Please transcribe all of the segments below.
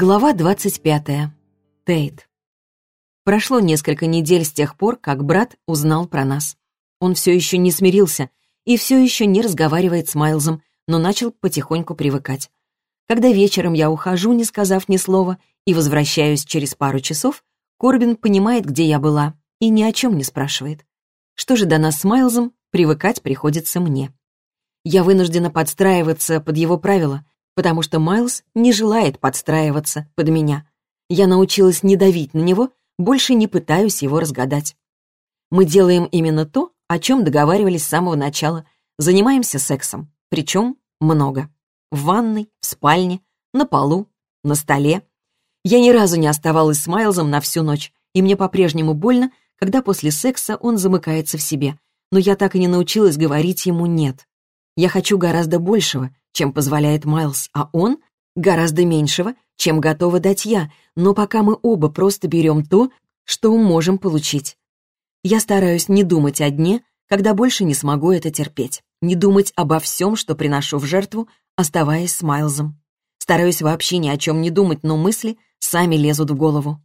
Глава 25. Тейт. Прошло несколько недель с тех пор, как брат узнал про нас. Он все еще не смирился и все еще не разговаривает с Майлзом, но начал потихоньку привыкать. Когда вечером я ухожу, не сказав ни слова, и возвращаюсь через пару часов, Корбин понимает, где я была, и ни о чем не спрашивает. Что же до нас с Майлзом, привыкать приходится мне. Я вынуждена подстраиваться под его правила, потому что Майлз не желает подстраиваться под меня. Я научилась не давить на него, больше не пытаюсь его разгадать. Мы делаем именно то, о чем договаривались с самого начала. Занимаемся сексом, причем много. В ванной, в спальне, на полу, на столе. Я ни разу не оставалась с Майлзом на всю ночь, и мне по-прежнему больно, когда после секса он замыкается в себе, но я так и не научилась говорить ему «нет». Я хочу гораздо большего, чем позволяет Майлз, а он — гораздо меньшего, чем готова дать я, но пока мы оба просто берем то, что можем получить. Я стараюсь не думать о дне, когда больше не смогу это терпеть, не думать обо всем, что приношу в жертву, оставаясь с Майлзом. Стараюсь вообще ни о чем не думать, но мысли сами лезут в голову.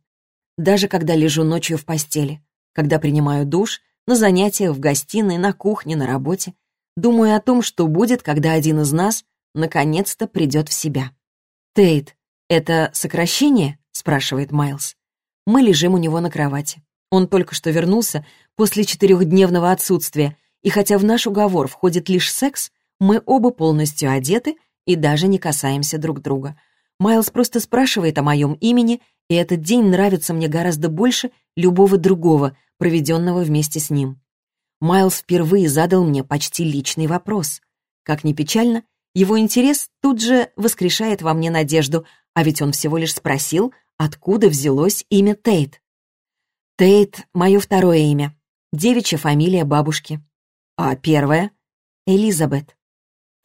Даже когда лежу ночью в постели, когда принимаю душ, на занятиях в гостиной, на кухне, на работе, думаю о том, что будет, когда один из нас наконец-то придет в себя. «Тейт, это сокращение?» — спрашивает Майлз. Мы лежим у него на кровати. Он только что вернулся после четырехдневного отсутствия, и хотя в наш уговор входит лишь секс, мы оба полностью одеты и даже не касаемся друг друга. Майлз просто спрашивает о моем имени, и этот день нравится мне гораздо больше любого другого, проведенного вместе с ним. Майлз впервые задал мне почти личный вопрос. Как ни печально, его интерес тут же воскрешает во мне надежду, а ведь он всего лишь спросил, откуда взялось имя Тейт. Тейт — мое второе имя, девичья фамилия бабушки. А первое — Элизабет.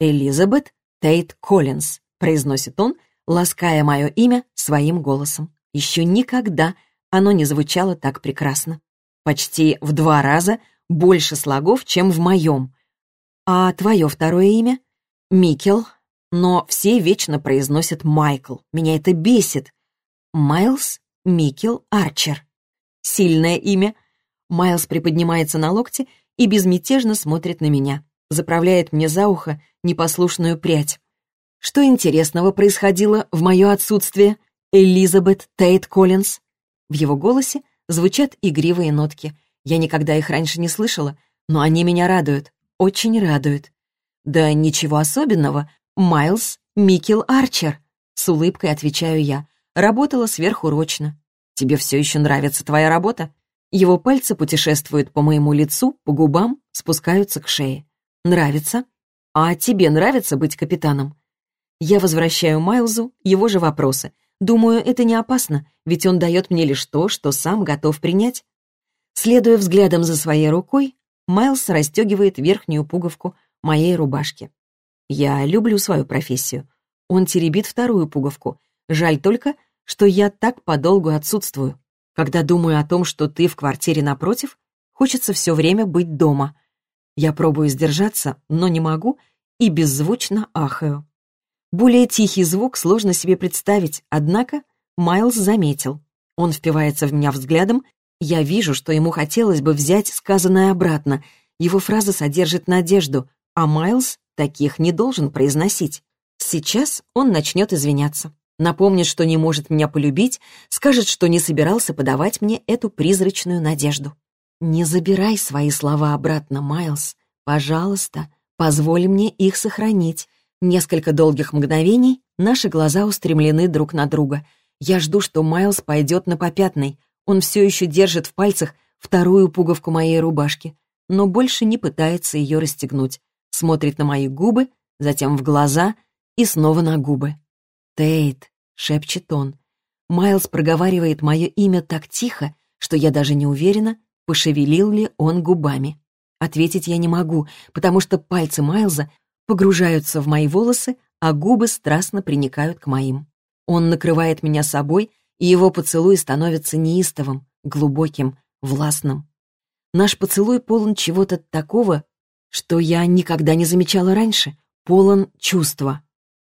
Элизабет Тейт Коллинз, произносит он, лаская мое имя своим голосом. Еще никогда оно не звучало так прекрасно. Почти в два раза больше слогов, чем в моем. А твое второе имя? Микел, но все вечно произносят Майкл. Меня это бесит. Майлз Микел Арчер. Сильное имя. Майлз приподнимается на локте и безмятежно смотрит на меня. Заправляет мне за ухо непослушную прядь. Что интересного происходило в мое отсутствие? Элизабет Тейт Коллинз. В его голосе звучат игривые нотки. Я никогда их раньше не слышала, но они меня радуют, очень радуют. «Да ничего особенного. Майлз Микел Арчер», — с улыбкой отвечаю я. Работала сверхурочно. «Тебе все еще нравится твоя работа?» Его пальцы путешествуют по моему лицу, по губам, спускаются к шее. «Нравится? А тебе нравится быть капитаном?» Я возвращаю Майлзу его же вопросы. Думаю, это не опасно, ведь он дает мне лишь то, что сам готов принять. Следуя взглядом за своей рукой, Майлз расстегивает верхнюю пуговку моей рубашки. Я люблю свою профессию. Он теребит вторую пуговку. Жаль только, что я так подолгу отсутствую. Когда думаю о том, что ты в квартире напротив, хочется все время быть дома. Я пробую сдержаться, но не могу и беззвучно ахаю. Более тихий звук сложно себе представить, однако Майлз заметил. Он впивается в меня взглядом, я вижу, что ему хотелось бы взять сказанное обратно. Его фраза содержит надежду, а Майлз таких не должен произносить. Сейчас он начнет извиняться. Напомнит, что не может меня полюбить, скажет, что не собирался подавать мне эту призрачную надежду. «Не забирай свои слова обратно, Майлз. Пожалуйста, позволь мне их сохранить». Несколько долгих мгновений наши глаза устремлены друг на друга. Я жду, что Майлз пойдет на попятный. Он все еще держит в пальцах вторую пуговку моей рубашки, но больше не пытается ее расстегнуть смотрит на мои губы, затем в глаза и снова на губы. «Тейт», — шепчет он. Майлз проговаривает мое имя так тихо, что я даже не уверена, пошевелил ли он губами. Ответить я не могу, потому что пальцы Майлза погружаются в мои волосы, а губы страстно приникают к моим. Он накрывает меня собой, и его поцелуй становится неистовым, глубоким, властным. Наш поцелуй полон чего-то такого, что я никогда не замечала раньше, полон чувства,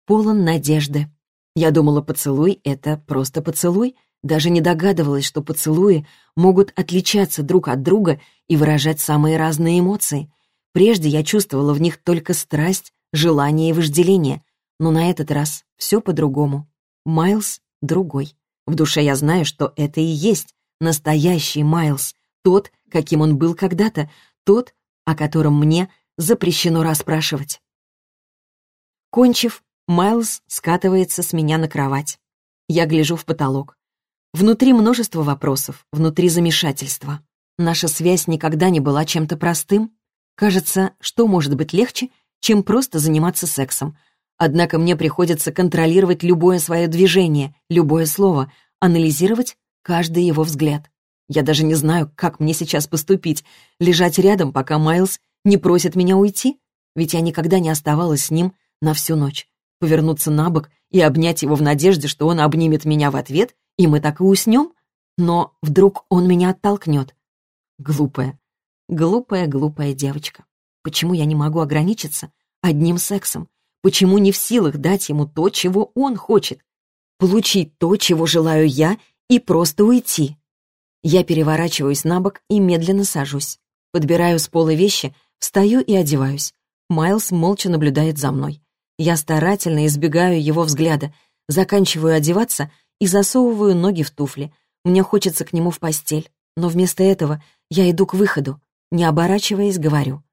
полон надежды. Я думала, поцелуй — это просто поцелуй, даже не догадывалась, что поцелуи могут отличаться друг от друга и выражать самые разные эмоции. Прежде я чувствовала в них только страсть, желание и вожделение, но на этот раз все по-другому. Майлз другой. В душе я знаю, что это и есть настоящий Майлз, тот, каким он был когда-то, тот, о котором мне запрещено расспрашивать. Кончив, Майлз скатывается с меня на кровать. Я гляжу в потолок. Внутри множество вопросов, внутри замешательства. Наша связь никогда не была чем-то простым. Кажется, что может быть легче, чем просто заниматься сексом. Однако мне приходится контролировать любое свое движение, любое слово, анализировать каждый его взгляд. Я даже не знаю, как мне сейчас поступить. Лежать рядом, пока Майлз не просит меня уйти? Ведь я никогда не оставалась с ним на всю ночь. Повернуться на бок и обнять его в надежде, что он обнимет меня в ответ, и мы так и уснем? Но вдруг он меня оттолкнет. Глупая, глупая, глупая девочка. Почему я не могу ограничиться одним сексом? Почему не в силах дать ему то, чего он хочет? Получить то, чего желаю я, и просто уйти. Я переворачиваюсь на бок и медленно сажусь. Подбираю с пола вещи, встаю и одеваюсь. Майлз молча наблюдает за мной. Я старательно избегаю его взгляда, заканчиваю одеваться и засовываю ноги в туфли. Мне хочется к нему в постель, но вместо этого я иду к выходу, не оборачиваясь, говорю.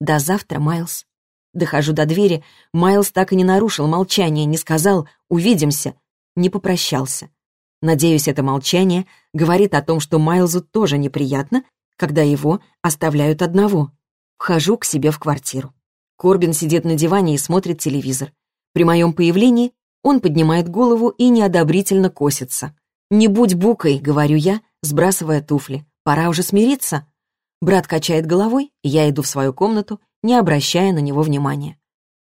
«До завтра, Майлз». Дохожу до двери, Майлз так и не нарушил молчание, не сказал «увидимся», не попрощался. Надеюсь, это молчание говорит о том, что Майлзу тоже неприятно, когда его оставляют одного. Вхожу к себе в квартиру. Корбин сидит на диване и смотрит телевизор. При моем появлении он поднимает голову и неодобрительно косится. «Не будь букой», — говорю я, сбрасывая туфли. «Пора уже смириться». Брат качает головой, я иду в свою комнату, не обращая на него внимания.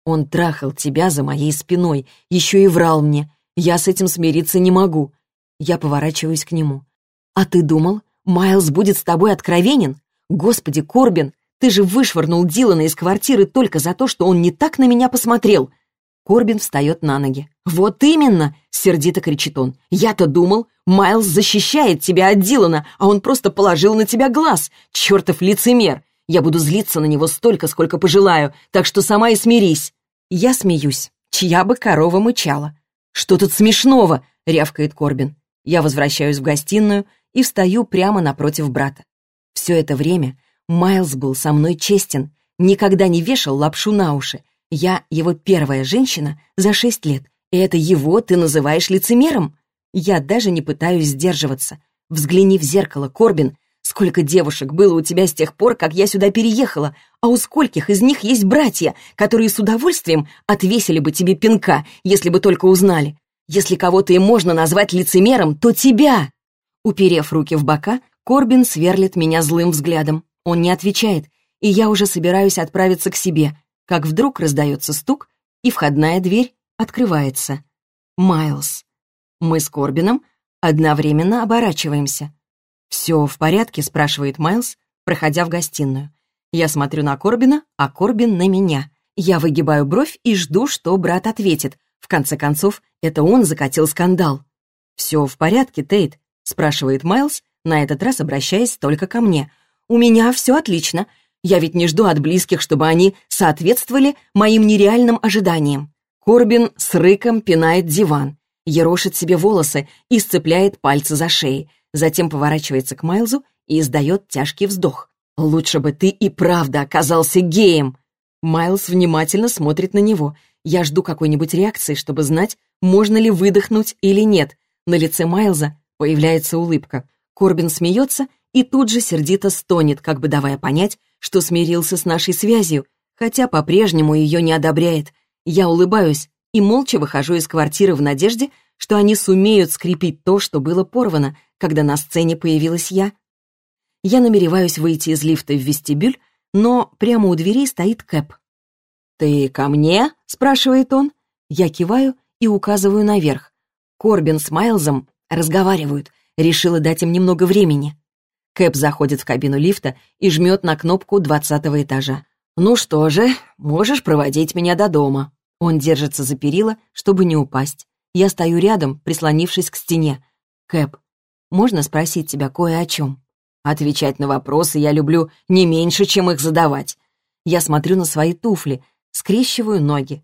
«Он трахал тебя за моей спиной, еще и врал мне. Я с этим смириться не могу». Я поворачиваюсь к нему. «А ты думал, Майлз будет с тобой откровенен? Господи, Корбин, ты же вышвырнул Дилана из квартиры только за то, что он не так на меня посмотрел. Корбин встает на ноги. «Вот именно!» — сердито кричит он. «Я-то думал, Майлз защищает тебя от Дилана, а он просто положил на тебя глаз. Чертов лицемер! Я буду злиться на него столько, сколько пожелаю, так что сама и смирись!» Я смеюсь. Чья бы корова мычала? «Что тут смешного?» — рявкает Корбин. Я возвращаюсь в гостиную и встаю прямо напротив брата. Все это время Майлз был со мной честен, никогда не вешал лапшу на уши. Я его первая женщина за шесть лет, и это его ты называешь лицемером? Я даже не пытаюсь сдерживаться. Взгляни в зеркало, Корбин. Сколько девушек было у тебя с тех пор, как я сюда переехала, а у скольких из них есть братья, которые с удовольствием отвесили бы тебе пинка, если бы только узнали. Если кого-то и можно назвать лицемером, то тебя!» Уперев руки в бока, Корбин сверлит меня злым взглядом. Он не отвечает, и я уже собираюсь отправиться к себе, как вдруг раздается стук, и входная дверь открывается. Майлз. Мы с Корбином одновременно оборачиваемся. «Все в порядке?» — спрашивает Майлз, проходя в гостиную. Я смотрю на Корбина, а Корбин на меня. Я выгибаю бровь и жду, что брат ответит. В конце концов, это он закатил скандал. «Все в порядке, Тейт?» — спрашивает Майлз, на этот раз обращаясь только ко мне — у меня все отлично. Я ведь не жду от близких, чтобы они соответствовали моим нереальным ожиданиям. Корбин с рыком пинает диван, ерошит себе волосы и сцепляет пальцы за шеей, затем поворачивается к Майлзу и издает тяжкий вздох. «Лучше бы ты и правда оказался геем!» Майлз внимательно смотрит на него. Я жду какой-нибудь реакции, чтобы знать, можно ли выдохнуть или нет. На лице Майлза появляется улыбка. Корбин смеется и тут же сердито стонет, как бы давая понять, что смирился с нашей связью, хотя по-прежнему ее не одобряет. Я улыбаюсь и молча выхожу из квартиры в надежде, что они сумеют скрепить то, что было порвано, когда на сцене появилась я. Я намереваюсь выйти из лифта в вестибюль, но прямо у двери стоит Кэп. «Ты ко мне?» — спрашивает он. Я киваю и указываю наверх. Корбин с Майлзом разговаривают. Решила дать им немного времени. Кэп заходит в кабину лифта и жмет на кнопку двадцатого этажа. «Ну что же, можешь проводить меня до дома». Он держится за перила, чтобы не упасть. Я стою рядом, прислонившись к стене. «Кэп, можно спросить тебя кое о чем?» Отвечать на вопросы я люблю не меньше, чем их задавать. Я смотрю на свои туфли, скрещиваю ноги.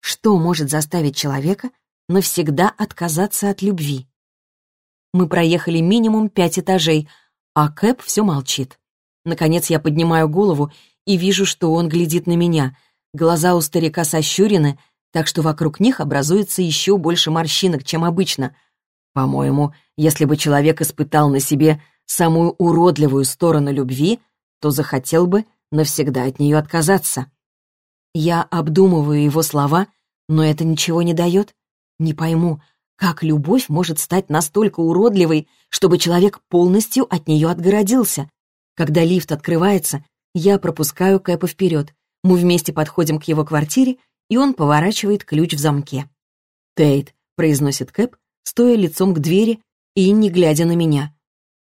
Что может заставить человека навсегда отказаться от любви? Мы проехали минимум пять этажей, а Кэп все молчит. Наконец я поднимаю голову и вижу, что он глядит на меня. Глаза у старика сощурены, так что вокруг них образуется еще больше морщинок, чем обычно. По-моему, если бы человек испытал на себе самую уродливую сторону любви, то захотел бы навсегда от нее отказаться. Я обдумываю его слова, но это ничего не дает. Не пойму, как любовь может стать настолько уродливой, чтобы человек полностью от нее отгородился. Когда лифт открывается, я пропускаю Кэпа вперед. Мы вместе подходим к его квартире, и он поворачивает ключ в замке. «Тейт», — произносит Кэп, стоя лицом к двери и не глядя на меня.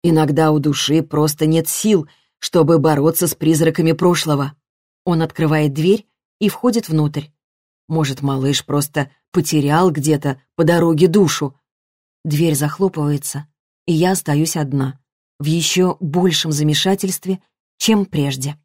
Иногда у души просто нет сил, чтобы бороться с призраками прошлого. Он открывает дверь и входит внутрь. Может, малыш просто потерял где-то по дороге душу. Дверь захлопывается, и я остаюсь одна, в еще большем замешательстве, чем прежде.